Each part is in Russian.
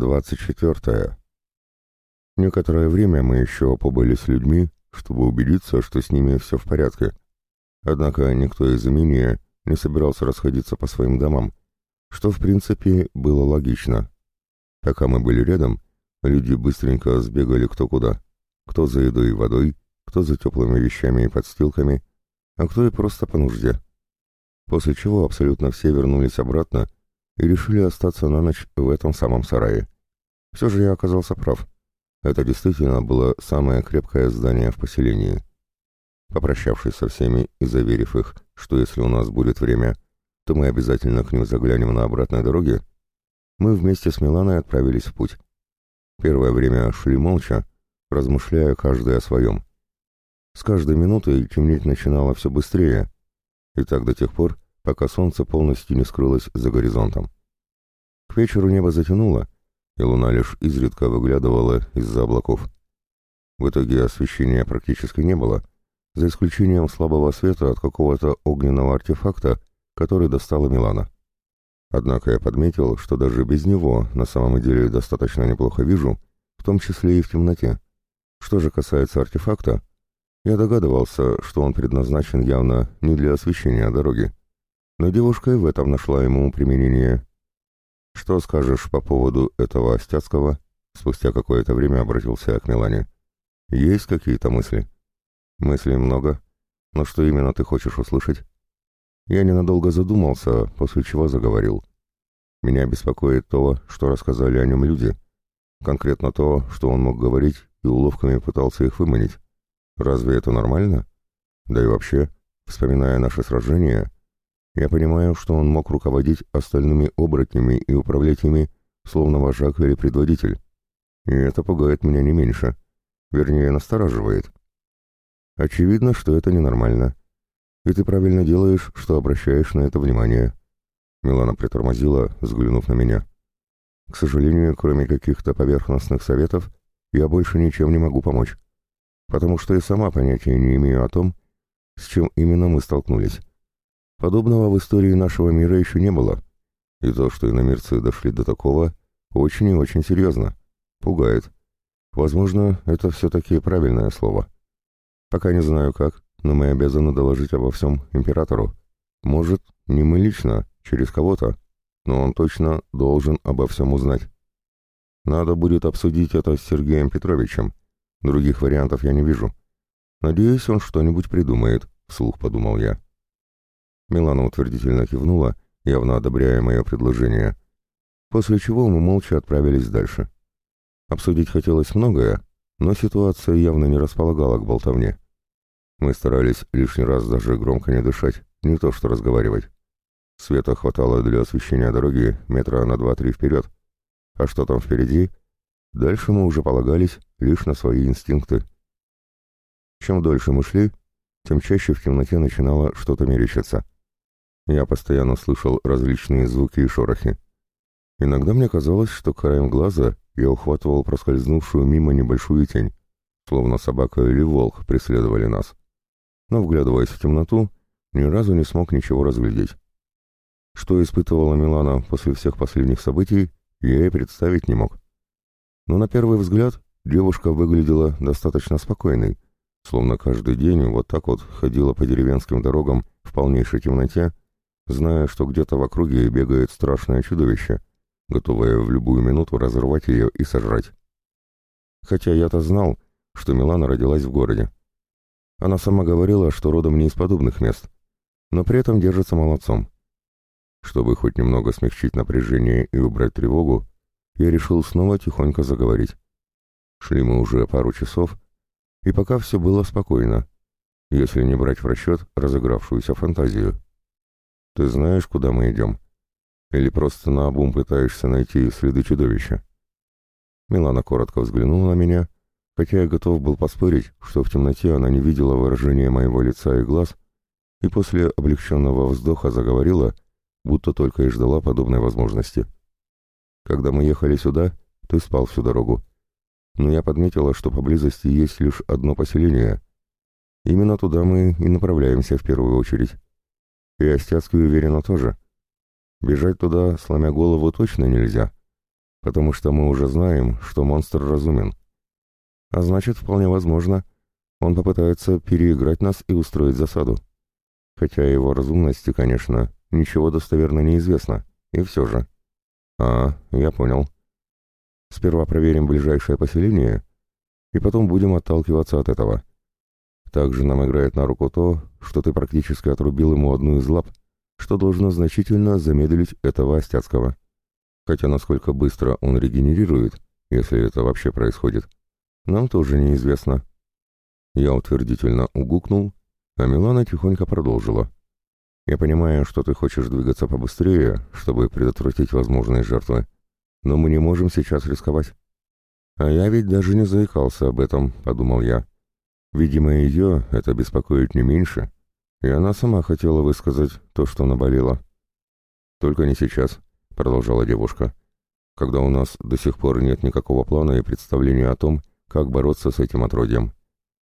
24. Некоторое время мы еще побыли с людьми, чтобы убедиться, что с ними все в порядке. Однако никто из имения не собирался расходиться по своим домам, что в принципе было логично. Пока мы были рядом, люди быстренько сбегали кто куда, кто за едой и водой, кто за теплыми вещами и подстилками, а кто и просто по нужде. После чего абсолютно все вернулись обратно, и решили остаться на ночь в этом самом сарае. Все же я оказался прав. Это действительно было самое крепкое здание в поселении. Попрощавшись со всеми и заверив их, что если у нас будет время, то мы обязательно к ним заглянем на обратной дороге, мы вместе с Миланой отправились в путь. Первое время шли молча, размышляя каждый о своем. С каждой минутой темнеть начинало все быстрее, и так до тех пор, пока солнце полностью не скрылось за горизонтом. К вечеру небо затянуло, и луна лишь изредка выглядывала из-за облаков. В итоге освещения практически не было, за исключением слабого света от какого-то огненного артефакта, который достала Милана. Однако я подметил, что даже без него на самом деле достаточно неплохо вижу, в том числе и в темноте. Что же касается артефакта, я догадывался, что он предназначен явно не для освещения дороги но девушка и в этом нашла ему применение. «Что скажешь по поводу этого Остяцкого?» Спустя какое-то время обратился я к Милане. «Есть какие-то мысли?» «Мыслей много. Но что именно ты хочешь услышать?» Я ненадолго задумался, после чего заговорил. «Меня беспокоит то, что рассказали о нем люди. Конкретно то, что он мог говорить и уловками пытался их выманить. Разве это нормально? Да и вообще, вспоминая наше сражение, я понимаю, что он мог руководить остальными оборотнями и управлять ими, словно вожак или предводитель. И это пугает меня не меньше. Вернее, настораживает. Очевидно, что это ненормально. И ты правильно делаешь, что обращаешь на это внимание. Милана притормозила, взглянув на меня. К сожалению, кроме каких-то поверхностных советов, я больше ничем не могу помочь. Потому что и сама понятия не имею о том, с чем именно мы столкнулись. Подобного в истории нашего мира еще не было. И то, что иномирцы дошли до такого, очень и очень серьезно. Пугает. Возможно, это все-таки правильное слово. Пока не знаю как, но мы обязаны доложить обо всем императору. Может, не мы лично, через кого-то, но он точно должен обо всем узнать. Надо будет обсудить это с Сергеем Петровичем. Других вариантов я не вижу. Надеюсь, он что-нибудь придумает, вслух подумал я. Милана утвердительно кивнула, явно одобряя мое предложение, после чего мы молча отправились дальше. Обсудить хотелось многое, но ситуация явно не располагала к болтовне. Мы старались лишний раз даже громко не дышать, не то что разговаривать. Света хватало для освещения дороги метра на два-три вперед. А что там впереди? Дальше мы уже полагались лишь на свои инстинкты. Чем дольше мы шли, тем чаще в темноте начинало что-то мерещиться. Я постоянно слышал различные звуки и шорохи. Иногда мне казалось, что краем глаза я ухватывал проскользнувшую мимо небольшую тень, словно собака или волк преследовали нас. Но, вглядываясь в темноту, ни разу не смог ничего разглядеть. Что испытывала Милана после всех последних событий, я и представить не мог. Но на первый взгляд девушка выглядела достаточно спокойной, словно каждый день вот так вот ходила по деревенским дорогам в полнейшей темноте зная, что где-то в округе бегает страшное чудовище, готовое в любую минуту разорвать ее и сожрать. Хотя я-то знал, что Милана родилась в городе. Она сама говорила, что родом не из подобных мест, но при этом держится молодцом. Чтобы хоть немного смягчить напряжение и убрать тревогу, я решил снова тихонько заговорить. Шли мы уже пару часов, и пока все было спокойно, если не брать в расчет разыгравшуюся фантазию. Ты знаешь, куда мы идем? Или просто наобум пытаешься найти следы чудовища?» Милана коротко взглянула на меня, хотя я готов был поспорить, что в темноте она не видела выражения моего лица и глаз, и после облегченного вздоха заговорила, будто только и ждала подобной возможности. «Когда мы ехали сюда, ты спал всю дорогу. Но я подметила, что поблизости есть лишь одно поселение. Именно туда мы и направляемся в первую очередь» и Остяцкий уверенно тоже. Бежать туда, сломя голову, точно нельзя, потому что мы уже знаем, что монстр разумен. А значит, вполне возможно, он попытается переиграть нас и устроить засаду. Хотя его разумности, конечно, ничего достоверно неизвестно, и все же. А, я понял. Сперва проверим ближайшее поселение, и потом будем отталкиваться от этого. Также нам играет на руку то, что ты практически отрубил ему одну из лап, что должно значительно замедлить этого Остяцкого. Хотя насколько быстро он регенерирует, если это вообще происходит, нам тоже неизвестно. Я утвердительно угукнул, а Милана тихонько продолжила. Я понимаю, что ты хочешь двигаться побыстрее, чтобы предотвратить возможные жертвы, но мы не можем сейчас рисковать. А я ведь даже не заикался об этом, подумал я. Видимо, ее это беспокоит не меньше, и она сама хотела высказать то, что наболело. «Только не сейчас», — продолжала девушка, — «когда у нас до сих пор нет никакого плана и представления о том, как бороться с этим отродьем.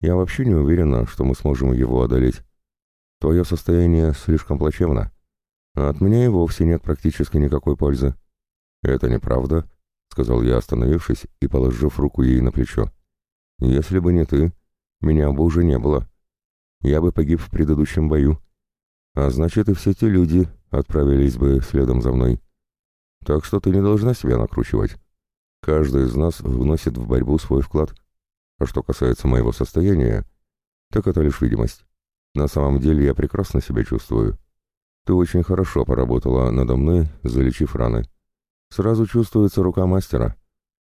Я вообще не уверена, что мы сможем его одолеть. Твое состояние слишком плачевно, а от меня и вовсе нет практически никакой пользы». «Это неправда», — сказал я, остановившись и положив руку ей на плечо. «Если бы не ты, меня бы уже не было. Я бы погиб в предыдущем бою. А значит, и все те люди отправились бы следом за мной. Так что ты не должна себя накручивать. Каждый из нас вносит в борьбу свой вклад. А что касается моего состояния, так это лишь видимость. На самом деле я прекрасно себя чувствую. Ты очень хорошо поработала надо мной, залечив раны. Сразу чувствуется рука мастера.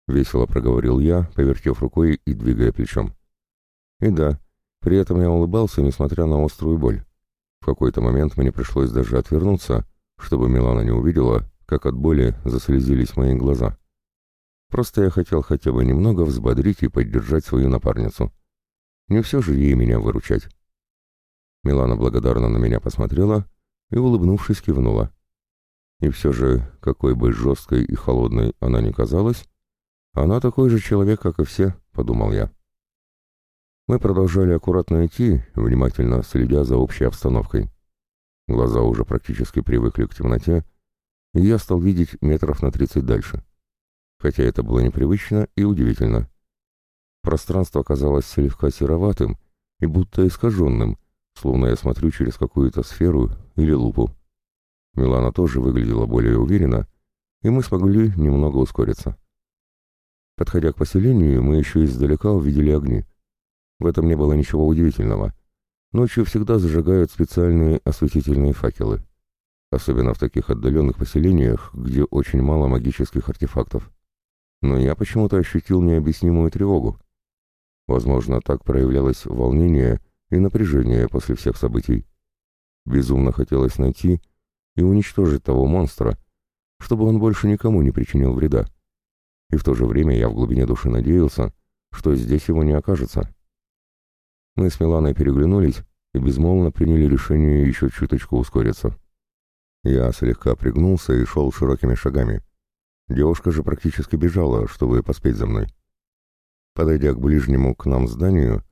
Весело проговорил я, повертев рукой и двигая плечом. И да, при этом я улыбался, несмотря на острую боль. В какой-то момент мне пришлось даже отвернуться, чтобы Милана не увидела, как от боли заслезились мои глаза. Просто я хотел хотя бы немного взбодрить и поддержать свою напарницу. Не все же ей меня выручать. Милана благодарно на меня посмотрела и, улыбнувшись, кивнула. И все же, какой бы жесткой и холодной она ни казалась, она такой же человек, как и все, — подумал я. Мы продолжали аккуратно идти, внимательно следя за общей обстановкой. Глаза уже практически привыкли к темноте, и я стал видеть метров на тридцать дальше. Хотя это было непривычно и удивительно. Пространство казалось слегка сероватым и будто искаженным, словно я смотрю через какую-то сферу или лупу. Милана тоже выглядела более уверенно, и мы смогли немного ускориться. Подходя к поселению, мы еще издалека увидели огни — в этом не было ничего удивительного. Ночью всегда зажигают специальные осветительные факелы. Особенно в таких отдаленных поселениях, где очень мало магических артефактов. Но я почему-то ощутил необъяснимую тревогу. Возможно, так проявлялось волнение и напряжение после всех событий. Безумно хотелось найти и уничтожить того монстра, чтобы он больше никому не причинил вреда. И в то же время я в глубине души надеялся, что здесь его не окажется. Мы с Миланой переглянулись и безмолвно приняли решение еще чуточку ускориться. Я слегка пригнулся и шел широкими шагами. Девушка же практически бежала, чтобы поспеть за мной. Подойдя к ближнему к нам зданию,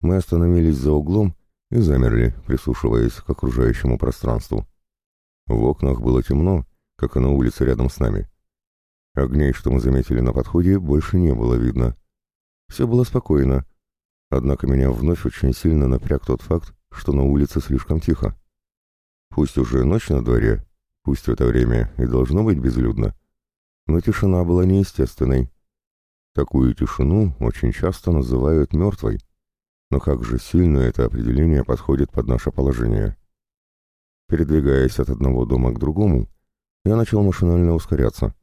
мы остановились за углом и замерли, прислушиваясь к окружающему пространству. В окнах было темно, как и на улице рядом с нами. Огней, что мы заметили на подходе, больше не было видно. Все было спокойно, Однако меня вновь очень сильно напряг тот факт, что на улице слишком тихо. Пусть уже ночь на дворе, пусть в это время и должно быть безлюдно, но тишина была неестественной. Такую тишину очень часто называют мертвой, но как же сильно это определение подходит под наше положение. Передвигаясь от одного дома к другому, я начал машинально ускоряться.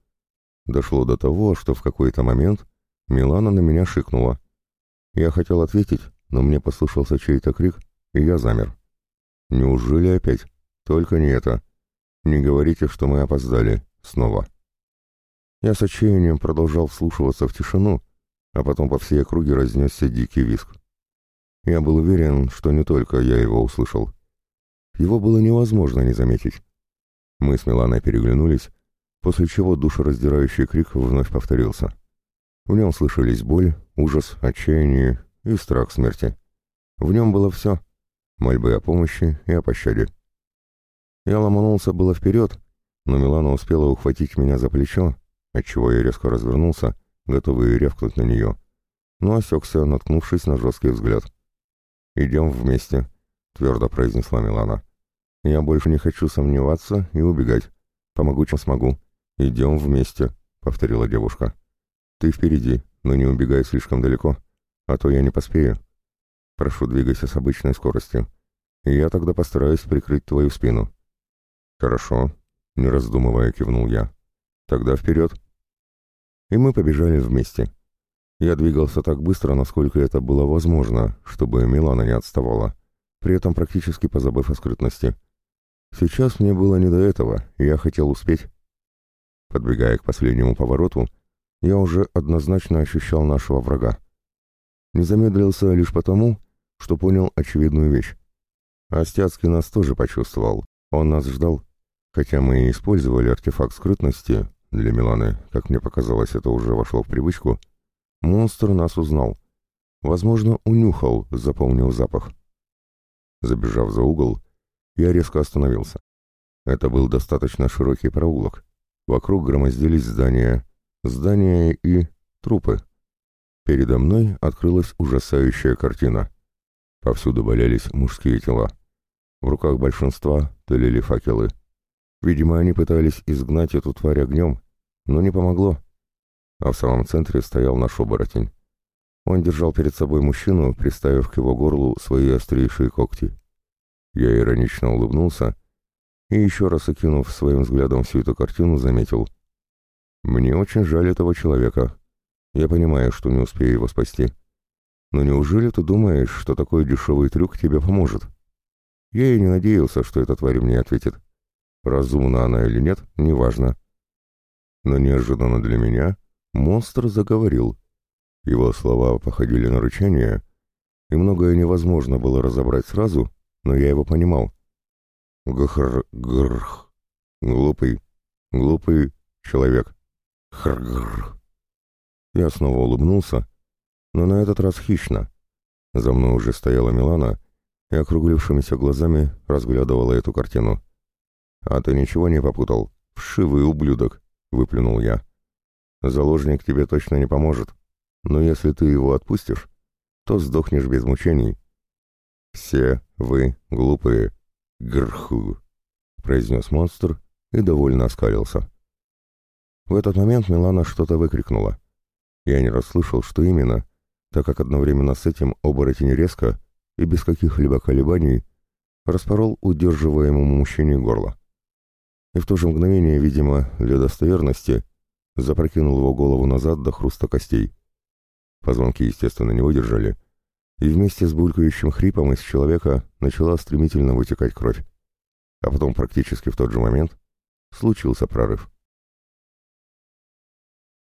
Дошло до того, что в какой-то момент Милана на меня шикнула. Я хотел ответить, но мне послышался чей-то крик, и я замер. Неужели опять? Только не это. Не говорите, что мы опоздали. Снова. Я с отчаянием продолжал вслушиваться в тишину, а потом по всей округе разнесся дикий виск. Я был уверен, что не только я его услышал. Его было невозможно не заметить. Мы с Миланой переглянулись, после чего душераздирающий крик вновь повторился. В нем слышались боль, ужас, отчаяние и страх смерти. В нем было все — мольбы о помощи и о пощаде. Я ломанулся было вперед, но Милана успела ухватить меня за плечо, отчего я резко развернулся, готовый ревкнуть на нее, но осекся, наткнувшись на жесткий взгляд. «Идем вместе», — твердо произнесла Милана. «Я больше не хочу сомневаться и убегать. Помогу, чем смогу. Идем вместе», — повторила девушка. Ты впереди, но не убегай слишком далеко, а то я не поспею. Прошу, двигайся с обычной скоростью. И я тогда постараюсь прикрыть твою спину. Хорошо, не раздумывая, кивнул я. Тогда вперед. И мы побежали вместе. Я двигался так быстро, насколько это было возможно, чтобы Милана не отставала, при этом практически позабыв о скрытности. Сейчас мне было не до этого, и я хотел успеть. Подбегая к последнему повороту, я уже однозначно ощущал нашего врага. Не замедлился лишь потому, что понял очевидную вещь. Остяцкий нас тоже почувствовал, он нас ждал, хотя мы и использовали артефакт скрытности для Миланы, как мне показалось, это уже вошло в привычку, монстр нас узнал. Возможно, унюхал, заполнил запах. Забежав за угол, я резко остановился. Это был достаточно широкий проулок. Вокруг громоздились здания, здания и трупы. Передо мной открылась ужасающая картина. Повсюду валялись мужские тела. В руках большинства тлели факелы. Видимо, они пытались изгнать эту тварь огнем, но не помогло. А в самом центре стоял наш оборотень. Он держал перед собой мужчину, приставив к его горлу свои острейшие когти. Я иронично улыбнулся и, еще раз окинув своим взглядом всю эту картину, заметил. Мне очень жаль этого человека. Я понимаю, что не успею его спасти. Но неужели ты думаешь, что такой дешевый трюк тебе поможет? Я и не надеялся, что эта тварь мне ответит. Разумна она или нет, неважно. Но неожиданно для меня монстр заговорил. Его слова походили на рычание, и многое невозможно было разобрать сразу, но я его понимал. Гхр-грх. Глупый, глупый человек. Хргр. Я снова улыбнулся, но на этот раз хищно. За мной уже стояла Милана и округлившимися глазами разглядывала эту картину. «А ты ничего не попутал? Вшивый ублюдок!» — выплюнул я. «Заложник тебе точно не поможет, но если ты его отпустишь, то сдохнешь без мучений». «Все вы глупые, грху!» — произнес монстр и довольно оскалился. В этот момент Милана что-то выкрикнула. Я не расслышал, что именно, так как одновременно с этим оборотень резко и без каких-либо колебаний распорол удерживаемому мужчине горло. И в то же мгновение, видимо, для достоверности, запрокинул его голову назад до хруста костей. Позвонки, естественно, не выдержали, и вместе с булькающим хрипом из человека начала стремительно вытекать кровь. А потом практически в тот же момент случился прорыв.